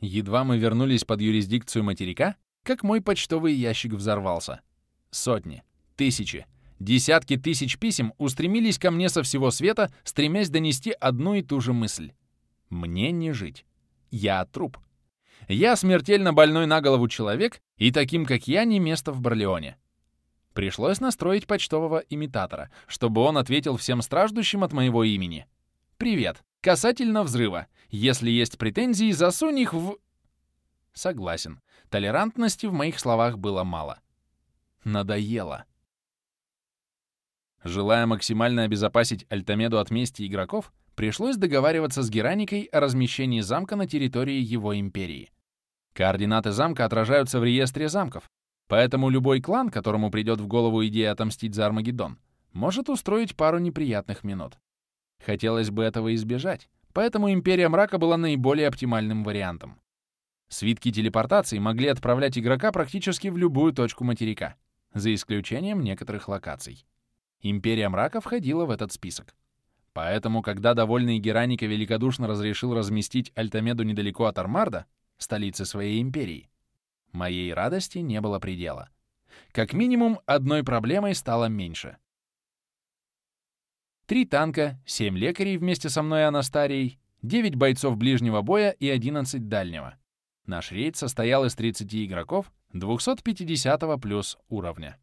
Едва мы вернулись под юрисдикцию материка, как мой почтовый ящик взорвался. Сотни, тысячи, десятки тысяч писем устремились ко мне со всего света, стремясь донести одну и ту же мысль. Мне не жить. Я труп. Я смертельно больной на голову человек, и таким, как я, не место в Барлеоне. Пришлось настроить почтового имитатора, чтобы он ответил всем страждущим от моего имени. «Привет. Касательно взрыва. Если есть претензии, засунь их в...» Согласен. Толерантности в моих словах было мало. Надоело. Желая максимально обезопасить Альтамеду от мести игроков, пришлось договариваться с Гераникой о размещении замка на территории его империи. Координаты замка отражаются в реестре замков, поэтому любой клан, которому придет в голову идея отомстить за Армагеддон, может устроить пару неприятных минут. Хотелось бы этого избежать, поэтому Империя Мрака была наиболее оптимальным вариантом. Свитки телепортации могли отправлять игрока практически в любую точку материка, за исключением некоторых локаций. Империя Мрака входила в этот список. Поэтому, когда довольный Гераника великодушно разрешил разместить Альтамеду недалеко от Армарда, столицы своей империи, моей радости не было предела. Как минимум, одной проблемой стало меньше. Три танка, семь лекарей вместе со мной и Анастарией, девять бойцов ближнего боя и 11 дальнего. Наш рейд состоял из 30 игроков 250 плюс уровня.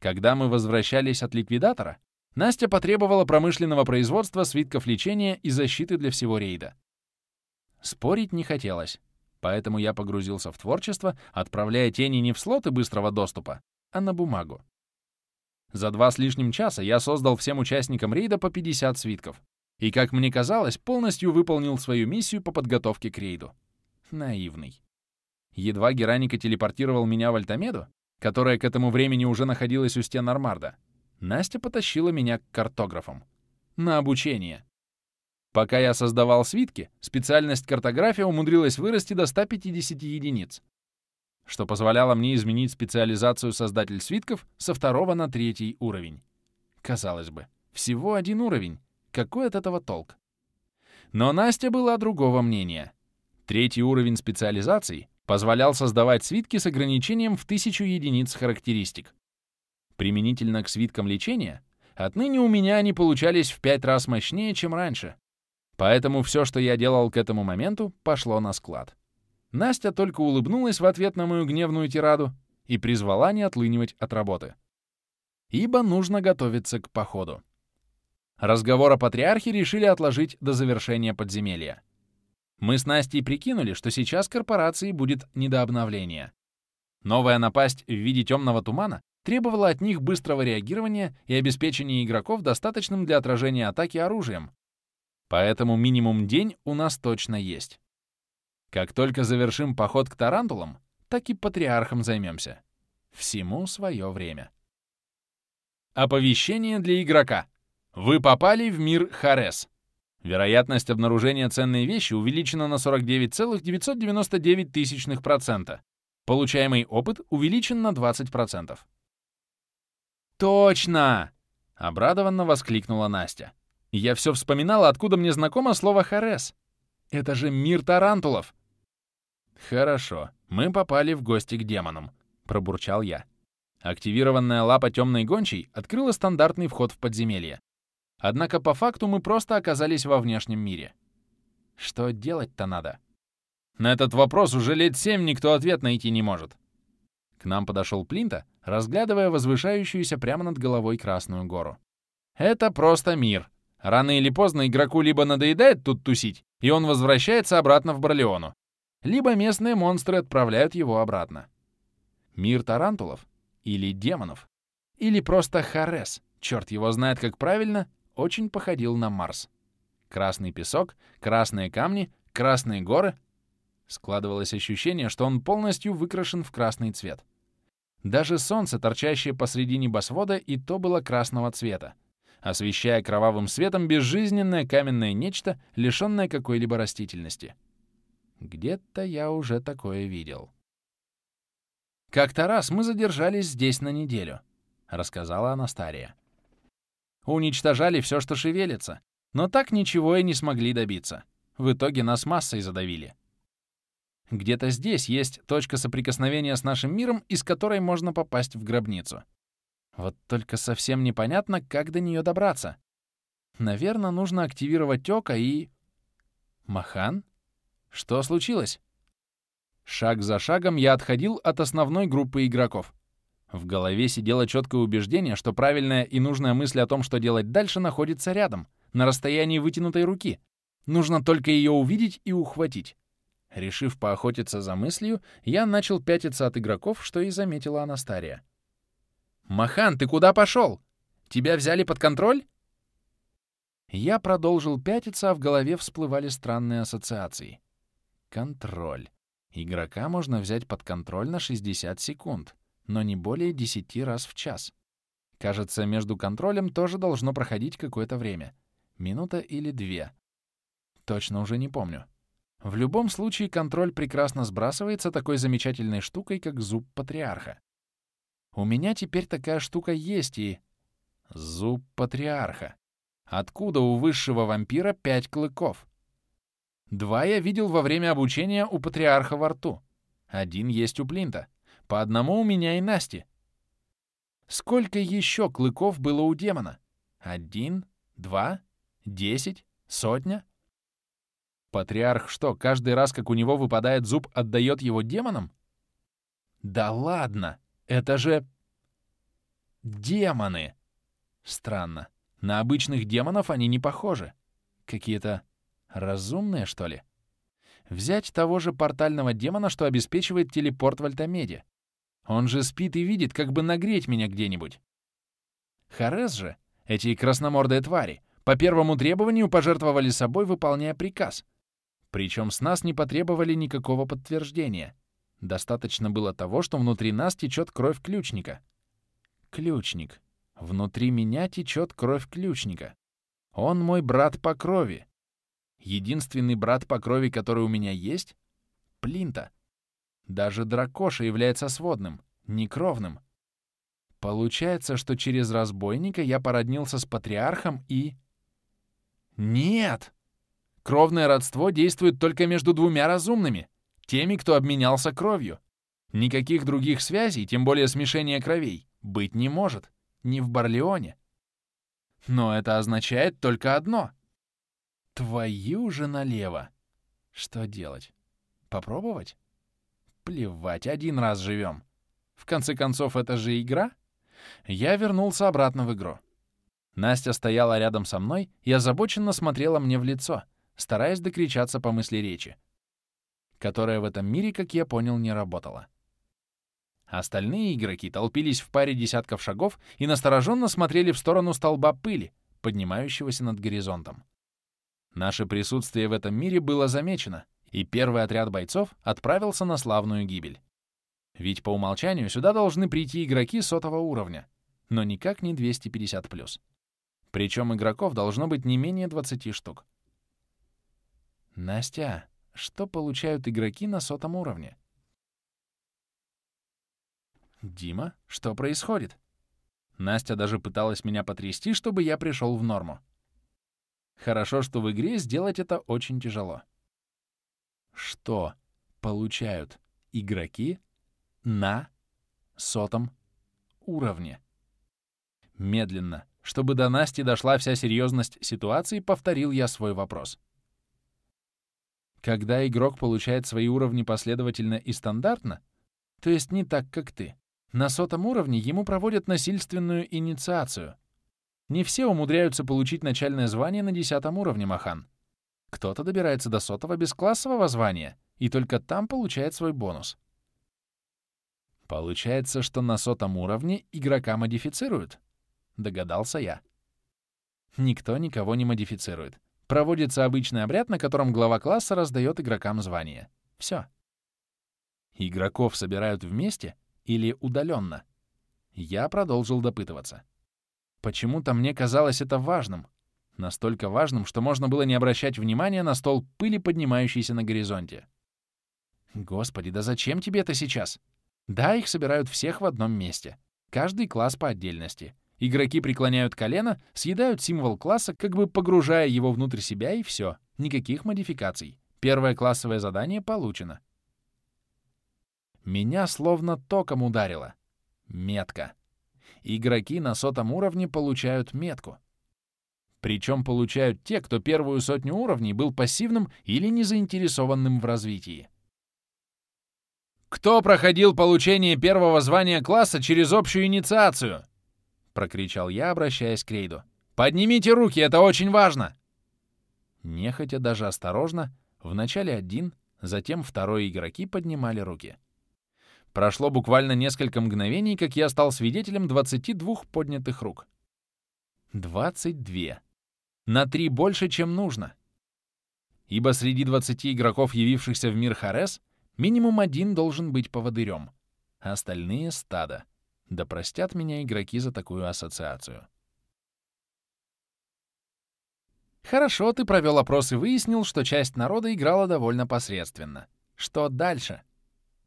Когда мы возвращались от ликвидатора, Настя потребовала промышленного производства свитков лечения и защиты для всего рейда. Спорить не хотелось, поэтому я погрузился в творчество, отправляя тени не в слоты быстрого доступа, а на бумагу. За два с лишним часа я создал всем участникам рейда по 50 свитков и, как мне казалось, полностью выполнил свою миссию по подготовке к рейду. Наивный. Едва Гераника телепортировал меня в Альтамеду, которая к этому времени уже находилась у стен Армарда, Настя потащила меня к картографам. На обучение. Пока я создавал свитки, специальность картография умудрилась вырасти до 150 единиц, что позволяло мне изменить специализацию создатель свитков со второго на третий уровень. Казалось бы, всего один уровень. Какой от этого толк? Но Настя была другого мнения. Третий уровень специализации позволял создавать свитки с ограничением в тысячу единиц характеристик. Применительно к свиткам лечения, отныне у меня они получались в пять раз мощнее, чем раньше. Поэтому все, что я делал к этому моменту, пошло на склад. Настя только улыбнулась в ответ на мою гневную тираду и призвала не отлынивать от работы. Ибо нужно готовиться к походу. Разговор о патриархе решили отложить до завершения подземелья. Мы с Настей прикинули, что сейчас корпорации будет не до обновления. Новая напасть в виде темного тумана требовала от них быстрого реагирования и обеспечения игроков достаточным для отражения атаки оружием. Поэтому минимум день у нас точно есть. Как только завершим поход к тарантулам, так и патриархом займемся. Всему свое время. Оповещение для игрока. Вы попали в мир Харес. Вероятность обнаружения ценной вещи увеличена на 49,999%. Получаемый опыт увеличен на 20%. «Точно!» — обрадованно воскликнула Настя. «Я все вспоминала, откуда мне знакомо слово «Харес». Это же мир тарантулов!» «Хорошо, мы попали в гости к демонам», — пробурчал я. Активированная лапа темной гончей открыла стандартный вход в подземелье. Однако по факту мы просто оказались во внешнем мире. Что делать-то надо? На этот вопрос уже лет семь никто ответ найти не может. К нам подошел Плинта, разглядывая возвышающуюся прямо над головой Красную гору. «Это просто мир. Рано или поздно игроку либо надоедает тут тусить, и он возвращается обратно в Барлеону, либо местные монстры отправляют его обратно. Мир тарантулов или демонов, или просто Харес, черт его знает как правильно, очень походил на Марс. Красный песок, красные камни, красные горы. Складывалось ощущение, что он полностью выкрашен в красный цвет. Даже солнце, торчащее посреди небосвода, и то было красного цвета, освещая кровавым светом безжизненное каменное нечто, лишенное какой-либо растительности. Где-то я уже такое видел. «Как-то раз мы задержались здесь на неделю», — рассказала Анастария. «Уничтожали все, что шевелится, но так ничего и не смогли добиться. В итоге нас массой задавили. Где-то здесь есть точка соприкосновения с нашим миром, из которой можно попасть в гробницу. Вот только совсем непонятно, как до нее добраться. Наверное, нужно активировать Ока и... Махан? Что случилось? Шаг за шагом я отходил от основной группы игроков. В голове сидело четкое убеждение, что правильная и нужная мысль о том, что делать дальше, находится рядом, на расстоянии вытянутой руки. Нужно только ее увидеть и ухватить. Решив поохотиться за мыслью, я начал пятиться от игроков, что и заметила Анастария. «Махан, ты куда пошел? Тебя взяли под контроль?» Я продолжил пятиться, а в голове всплывали странные ассоциации. Контроль. Игрока можно взять под контроль на 60 секунд, но не более 10 раз в час. Кажется, между контролем тоже должно проходить какое-то время. Минута или две. Точно уже не помню. В любом случае, контроль прекрасно сбрасывается такой замечательной штукой, как зуб патриарха. У меня теперь такая штука есть и... Зуб патриарха. Откуда у высшего вампира пять клыков? Два я видел во время обучения у патриарха во рту. Один есть у Плинта. По одному у меня и Насти. Сколько еще клыков было у демона? Один? Два? Десять? Сотня? Патриарх что, каждый раз, как у него выпадает зуб, отдает его демонам? Да ладно! Это же... Демоны! Странно. На обычных демонов они не похожи. Какие-то Разумные, что ли? Взять того же портального демона, что обеспечивает телепорт в Альтамеде. Он же спит и видит, как бы нагреть меня где-нибудь. Харес же, эти красномордые твари, по первому требованию пожертвовали собой, выполняя приказ. Причем с нас не потребовали никакого подтверждения. Достаточно было того, что внутри нас течет кровь ключника. Ключник. Внутри меня течет кровь ключника. Он мой брат по крови. Единственный брат по крови, который у меня есть — Плинта. Даже Дракоша является сводным, некровным. Получается, что через разбойника я породнился с патриархом и... Нет! Кровное родство действует только между двумя разумными, теми, кто обменялся кровью. Никаких других связей, тем более смешения кровей, быть не может. Ни в Барлеоне. Но это означает только одно — Твою же налево! Что делать? Попробовать? Плевать, один раз живем. В конце концов, это же игра. Я вернулся обратно в игру. Настя стояла рядом со мной и озабоченно смотрела мне в лицо, стараясь докричаться по мысли речи, которая в этом мире, как я понял, не работала. Остальные игроки толпились в паре десятков шагов и настороженно смотрели в сторону столба пыли, поднимающегося над горизонтом. Наше присутствие в этом мире было замечено, и первый отряд бойцов отправился на славную гибель. Ведь по умолчанию сюда должны прийти игроки сотого уровня, но никак не 250+. Причем игроков должно быть не менее 20 штук. Настя, что получают игроки на сотом уровне? Дима, что происходит? Настя даже пыталась меня потрясти, чтобы я пришел в норму. Хорошо, что в игре сделать это очень тяжело. Что получают игроки на сотом уровне? Медленно, чтобы до Насти дошла вся серьезность ситуации, повторил я свой вопрос. Когда игрок получает свои уровни последовательно и стандартно, то есть не так, как ты, на сотом уровне ему проводят насильственную инициацию, не все умудряются получить начальное звание на десятом уровне Махан. Кто-то добирается до сотого бесклассового звания и только там получает свой бонус. Получается, что на сотом уровне игрока модифицируют? Догадался я. Никто никого не модифицирует. Проводится обычный обряд, на котором глава класса раздает игрокам звание. Все. Игроков собирают вместе или удаленно? Я продолжил допытываться. Почему-то мне казалось это важным. Настолько важным, что можно было не обращать внимания на стол пыли, поднимающийся на горизонте. Господи, да зачем тебе это сейчас? Да, их собирают всех в одном месте. Каждый класс по отдельности. Игроки преклоняют колено, съедают символ класса, как бы погружая его внутрь себя, и все. Никаких модификаций. Первое классовое задание получено. Меня словно током ударило. Метка. Игроки на сотом уровне получают метку. Причем получают те, кто первую сотню уровней был пассивным или незаинтересованным в развитии. «Кто проходил получение первого звания класса через общую инициацию?» — прокричал я, обращаясь к Рейду. «Поднимите руки, это очень важно!» Нехотя, даже осторожно, вначале один, затем второй игроки поднимали руки. Прошло буквально несколько мгновений, как я стал свидетелем 22 поднятых рук. 22 на три больше, чем нужно. Ибо среди 20 игроков, явившихся в мир Харес, минимум один должен быть поводырем, а остальные — стадо. Да простят меня игроки за такую ассоциацию. Хорошо, ты провел опрос и выяснил, что часть народа играла довольно посредственно. Что дальше?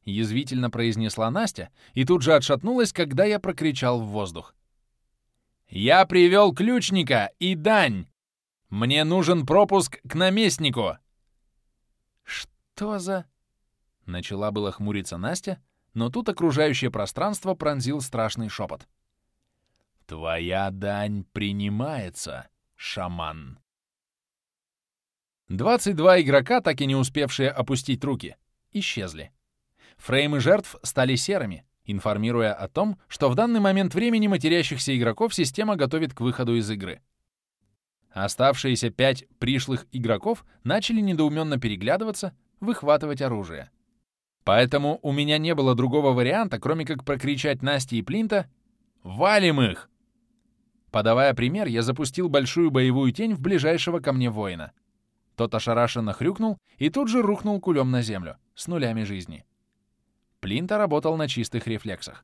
Язвительно произнесла Настя и тут же отшатнулась, когда я прокричал в воздух. «Я привел ключника и дань! Мне нужен пропуск к наместнику!» «Что за...» Начала было хмуриться Настя, но тут окружающее пространство пронзил страшный шепот. «Твоя дань принимается, шаман!» 22 игрока, так и не успевшие опустить руки, исчезли. Фреймы жертв стали серыми, информируя о том, что в данный момент времени матерящихся игроков система готовит к выходу из игры. Оставшиеся пять пришлых игроков начали недоуменно переглядываться, выхватывать оружие. Поэтому у меня не было другого варианта, кроме как прокричать Насте и Плинта «Валим их!». Подавая пример, я запустил большую боевую тень в ближайшего ко мне воина. Тот ошарашенно хрюкнул и тут же рухнул кулем на землю, с нулями жизни. Плинта работал на чистых рефлексах.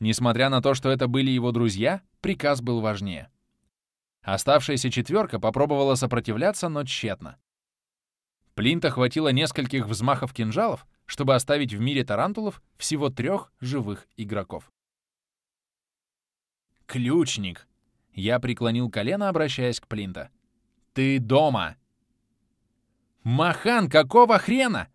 Несмотря на то, что это были его друзья, приказ был важнее. Оставшаяся четверка попробовала сопротивляться, но тщетно. Плинта хватило нескольких взмахов кинжалов, чтобы оставить в мире тарантулов всего трех живых игроков. «Ключник!» Я преклонил колено, обращаясь к Плинта. «Ты дома!» «Махан, какого хрена?»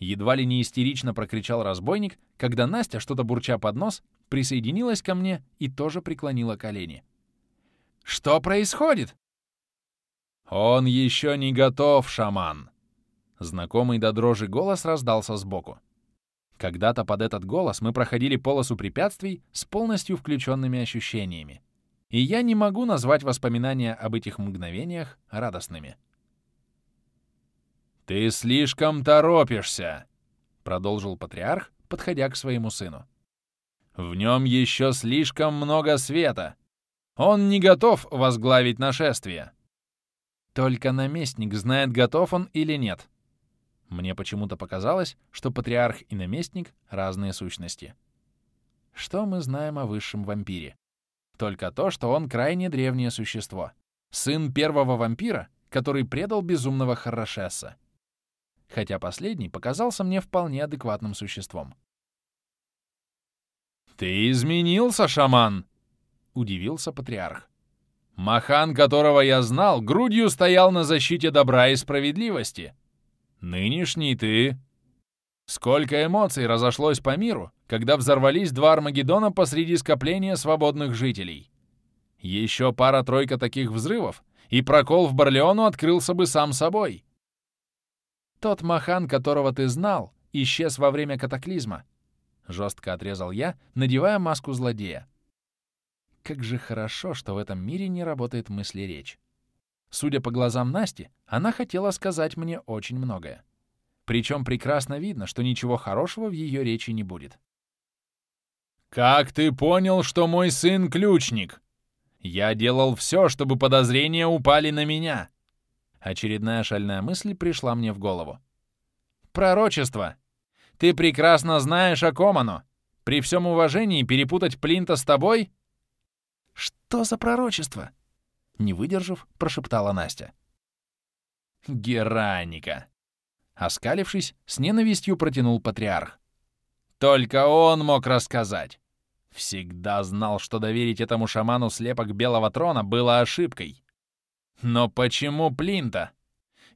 Едва ли не истерично прокричал разбойник, когда Настя, что-то бурча под нос, присоединилась ко мне и тоже преклонила колени. Что происходит?» «Он еще не готов, шаман!» Знакомый до дрожи голос раздался сбоку. Когда-то под этот голос мы проходили полосу препятствий с полностью включенными ощущениями. И я не могу назвать воспоминания об этих мгновениях радостными. «Ты слишком торопишься!» — продолжил патриарх, подходя к своему сыну. «В нем еще слишком много света, он не готов возглавить нашествие. Только наместник знает, готов он или нет. Мне почему-то показалось, что патриарх и наместник — разные сущности. Что мы знаем о высшем вампире? Только то, что он крайне древнее существо. Сын первого вампира, который предал безумного Харашеса. Хотя последний показался мне вполне адекватным существом. «Ты изменился, шаман!» — удивился патриарх. «Махан, которого я знал, грудью стоял на защите добра и справедливости. Нынешний ты...» Сколько эмоций разошлось по миру, когда взорвались два Армагеддона посреди скопления свободных жителей. Еще пара-тройка таких взрывов, и прокол в Барлеону открылся бы сам собой. Тот Махан, которого ты знал, исчез во время катаклизма. Жестко отрезал я, надевая маску злодея. Как же хорошо, что в этом мире не работает мысли-речь. Судя по глазам Насти, она хотела сказать мне очень многое. Причем прекрасно видно, что ничего хорошего в ее речи не будет. «Как ты понял, что мой сын — ключник? Я делал все, чтобы подозрения упали на меня!» Очередная шальная мысль пришла мне в голову. «Пророчество! Ты прекрасно знаешь о Коману! При всем уважении перепутать Плинта с тобой «Что за пророчество?» Не выдержав, прошептала Настя. «Гераника!» Оскалившись, с ненавистью протянул патриарх. «Только он мог рассказать. Всегда знал, что доверить этому шаману слепок Белого Трона было ошибкой. Но почему Плинта?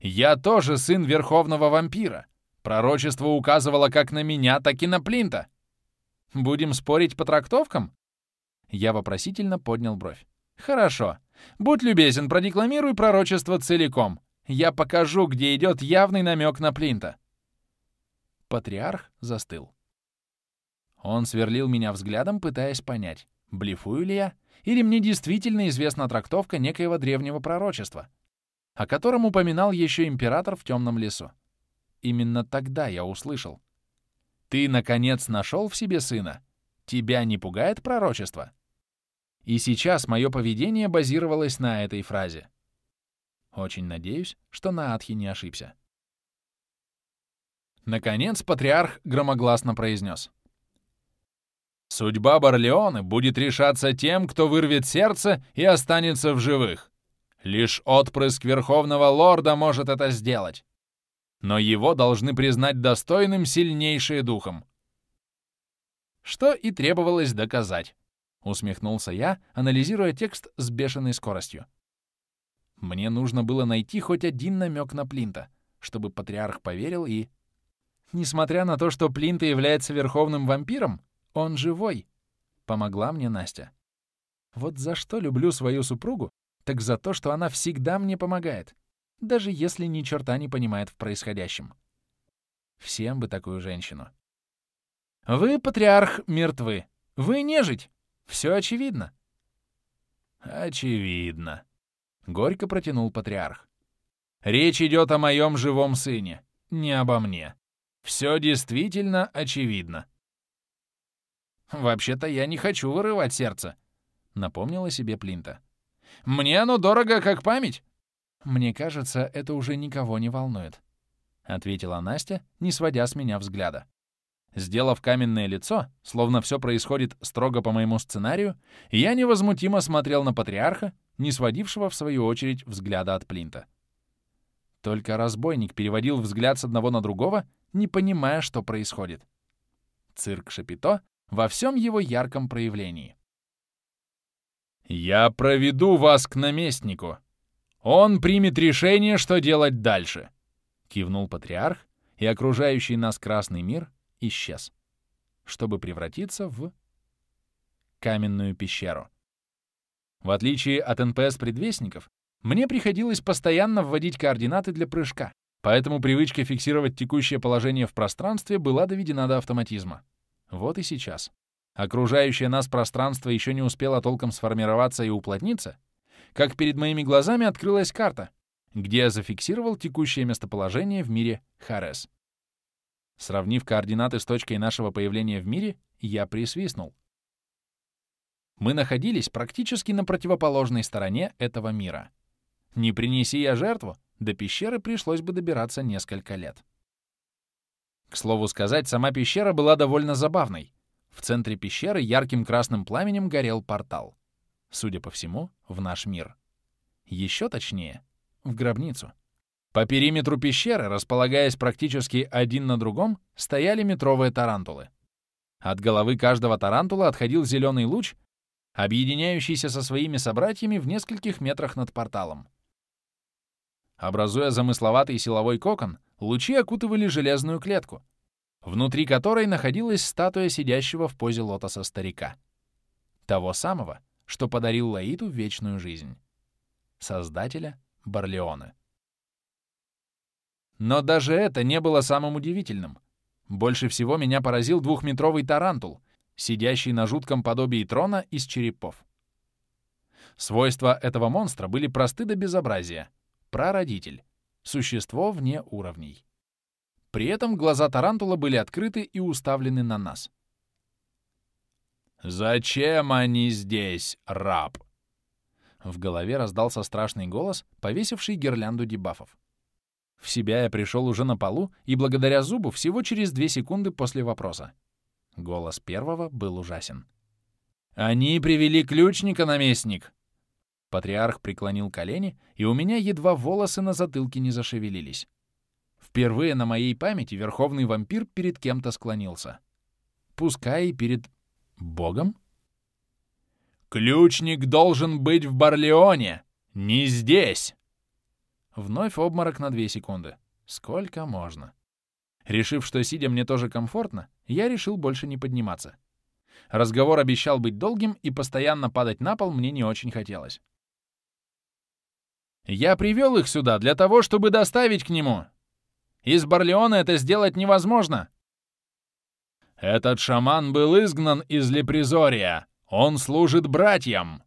Я тоже сын Верховного Вампира. Пророчество указывало как на меня, так и на Плинта. Будем спорить по трактовкам? Я вопросительно поднял бровь. Хорошо. Будь любезен, продекламируй пророчество целиком. Я покажу, где идет явный намек на Плинта. Патриарх застыл. Он сверлил меня взглядом, пытаясь понять, блефую ли я, или мне действительно известна трактовка некоего древнего пророчества, о котором упоминал еще император в темном лесу. Именно тогда я услышал. «Ты, наконец, нашел в себе сына? Тебя не пугает пророчество?» И сейчас мое поведение базировалось на этой фразе. Очень надеюсь, что Наатхи не ошибся. Наконец патриарх громогласно произнес. «Судьба Барлеоны будет решаться тем, кто вырвет сердце и останется в живых. Лишь отпрыск Верховного Лорда может это сделать. Но его должны признать достойным сильнейшие духом. Что и требовалось доказать. Усмехнулся я, анализируя текст с бешеной скоростью. Мне нужно было найти хоть один намек на Плинта, чтобы патриарх поверил и... Несмотря на то, что Плинта является верховным вампиром, он живой. Помогла мне Настя. Вот за что люблю свою супругу, так за то, что она всегда мне помогает, даже если ни черта не понимает в происходящем. Всем бы такую женщину. Вы, патриарх, мертвы. Вы нежить. Все очевидно». «Очевидно», — горько протянул патриарх. «Речь идет о моем живом сыне, не обо мне. Все действительно очевидно». «Вообще-то я не хочу вырывать сердце», — напомнила себе Плинта. «Мне оно дорого, как память». «Мне кажется, это уже никого не волнует», — ответила Настя, не сводя с меня взгляда. Сделав каменное лицо, словно все происходит строго по моему сценарию, я невозмутимо смотрел на патриарха, не сводившего, в свою очередь, взгляда от Плинта. Только разбойник переводил взгляд с одного на другого, не понимая, что происходит. Цирк Шапито во всем его ярком проявлении. «Я проведу вас к наместнику. Он примет решение, что делать дальше», — кивнул патриарх, и окружающий нас красный мир исчез, чтобы превратиться в каменную пещеру. В отличие от НПС-предвестников, мне приходилось постоянно вводить координаты для прыжка, поэтому привычка фиксировать текущее положение в пространстве была доведена до автоматизма. Вот и сейчас. Окружающее нас пространство еще не успело толком сформироваться и уплотниться, как перед моими глазами открылась карта, где я зафиксировал текущее местоположение в мире Харес. Сравнив координаты с точкой нашего появления в мире, я присвистнул. Мы находились практически на противоположной стороне этого мира. Не принеси я жертву, до пещеры пришлось бы добираться несколько лет. К слову сказать, сама пещера была довольно забавной. В центре пещеры ярким красным пламенем горел портал. Судя по всему, в наш мир. Еще точнее, в гробницу. По периметру пещеры, располагаясь практически один на другом, стояли метровые тарантулы. От головы каждого тарантула отходил зеленый луч, объединяющийся со своими собратьями в нескольких метрах над порталом. Образуя замысловатый силовой кокон, лучи окутывали железную клетку, внутри которой находилась статуя сидящего в позе лотоса старика. Того самого, что подарил Лаиту вечную жизнь. Создателя Барлеоны. Но даже это не было самым удивительным. Больше всего меня поразил двухметровый тарантул, сидящий на жутком подобии трона из черепов. Свойства этого монстра были просты до безобразия. Прародитель. Существо вне уровней. При этом глаза тарантула были открыты и уставлены на нас. «Зачем они здесь, раб?» В голове раздался страшный голос, повесивший гирлянду дебафов. В себя я пришел уже на полу и благодаря зубу всего через две секунды после вопроса. Голос первого был ужасен. «Они привели ключника, наместник!» Патриарх преклонил колени, и у меня едва волосы на затылке не зашевелились. Впервые на моей памяти верховный вампир перед кем-то склонился. Пускай и перед... Богом? «Ключник должен быть в Барлеоне, не здесь!» Вновь обморок на две секунды. Сколько можно? Решив, что сидя мне тоже комфортно, я решил больше не подниматься. Разговор обещал быть долгим, и постоянно падать на пол мне не очень хотелось. «Я привел их сюда для того, чтобы доставить к нему. Из Барлеона это сделать невозможно». «Этот шаман был изгнан из Лепризория. Он служит братьям».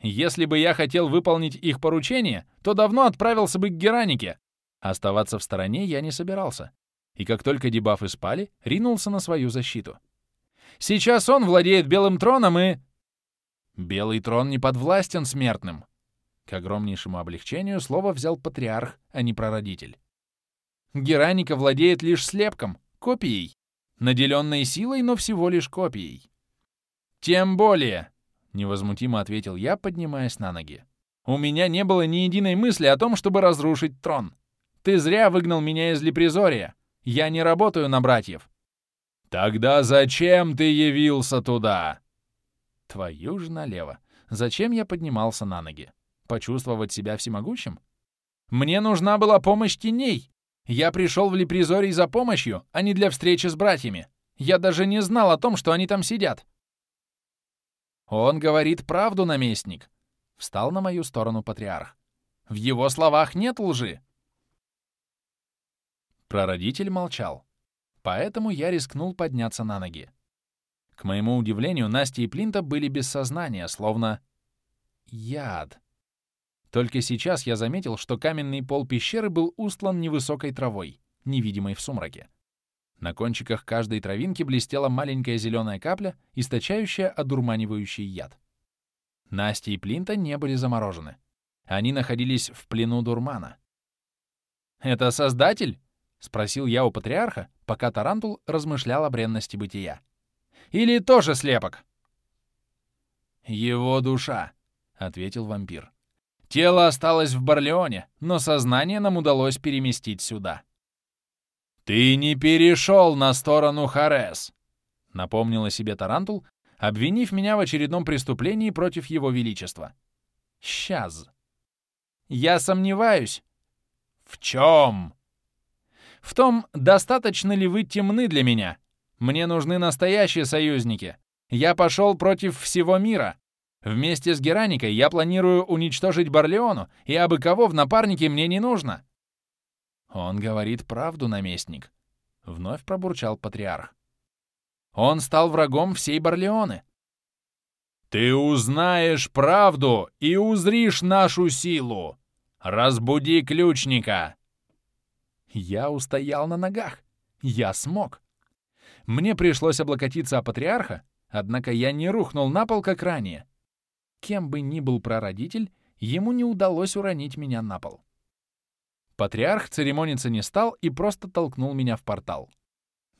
Если бы я хотел выполнить их поручение, то давно отправился бы к Геранике. Оставаться в стороне я не собирался. И как только дебафы спали, ринулся на свою защиту. Сейчас он владеет Белым Троном и... Белый Трон не подвластен смертным. К огромнейшему облегчению слово взял патриарх, а не прародитель. Гераника владеет лишь слепком, копией, наделенной силой, но всего лишь копией. Тем более, — невозмутимо ответил я, поднимаясь на ноги. «У меня не было ни единой мысли о том, чтобы разрушить трон. Ты зря выгнал меня из Лепризория. Я не работаю на братьев». «Тогда зачем ты явился туда?» Твою ж налево. Зачем я поднимался на ноги? Почувствовать себя всемогущим? Мне нужна была помощь теней. Я пришел в Лепризорий за помощью, а не для встречи с братьями. Я даже не знал о том, что они там сидят. «Он говорит правду, наместник!» — встал на мою сторону патриарх. «В его словах нет лжи!» Прародитель молчал, поэтому я рискнул подняться на ноги. К моему удивлению, Настя и Плинта были без сознания, словно... яд. Только сейчас я заметил, что каменный пол пещеры был устлан невысокой травой, невидимой в сумраке. На кончиках каждой травинки блестела маленькая зеленая капля, источающая одурманивающий яд. Настя и Плинта не были заморожены. Они находились в плену дурмана. «Это Создатель?» — спросил я у патриарха, пока Тарантул размышлял о бренности бытия. «Или тоже слепок?» «Его душа», — ответил вампир. «Тело осталось в Барлеоне, но сознание нам удалось переместить сюда». «Ты не перешел на сторону Харес!» — напомнил о себе Тарантул, обвинив меня в очередном преступлении против его величества. «Сейчас!» «Я сомневаюсь!» «В чем?» «В том, достаточно ли вы темны для меня. Мне нужны настоящие союзники. Я пошел против всего мира. Вместе с Гераникой я планирую уничтожить Барлеону, и абы кого в напарнике мне не нужно. «Он говорит правду, наместник», — вновь пробурчал патриарх. «Он стал врагом всей Барлеоны». «Ты узнаешь правду и узришь нашу силу! Разбуди ключника!» Я устоял на ногах. Я смог. Мне пришлось облокотиться о патриарха, однако я не рухнул на пол, как ранее. Кем бы ни был прародитель, ему не удалось уронить меня на пол. Патриарх церемониться не стал и просто толкнул меня в портал.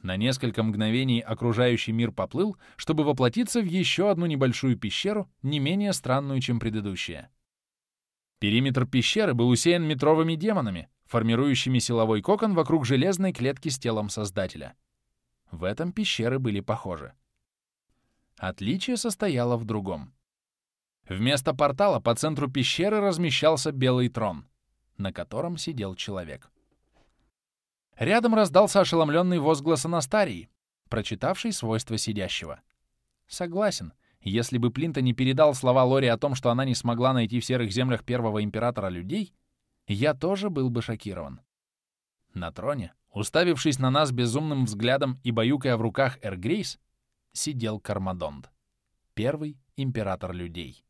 На несколько мгновений окружающий мир поплыл, чтобы воплотиться в еще одну небольшую пещеру, не менее странную, чем предыдущая. Периметр пещеры был усеян метровыми демонами, формирующими силовой кокон вокруг железной клетки с телом Создателя. В этом пещеры были похожи. Отличие состояло в другом. Вместо портала по центру пещеры размещался белый трон — на котором сидел человек. Рядом раздался ошеломленный возглас Анастарии, прочитавший свойства сидящего. Согласен, если бы Плинта не передал слова Лори о том, что она не смогла найти в серых землях первого императора людей, я тоже был бы шокирован. На троне, уставившись на нас безумным взглядом и баюкая в руках Эргрейс, сидел Кармадонд, первый император людей.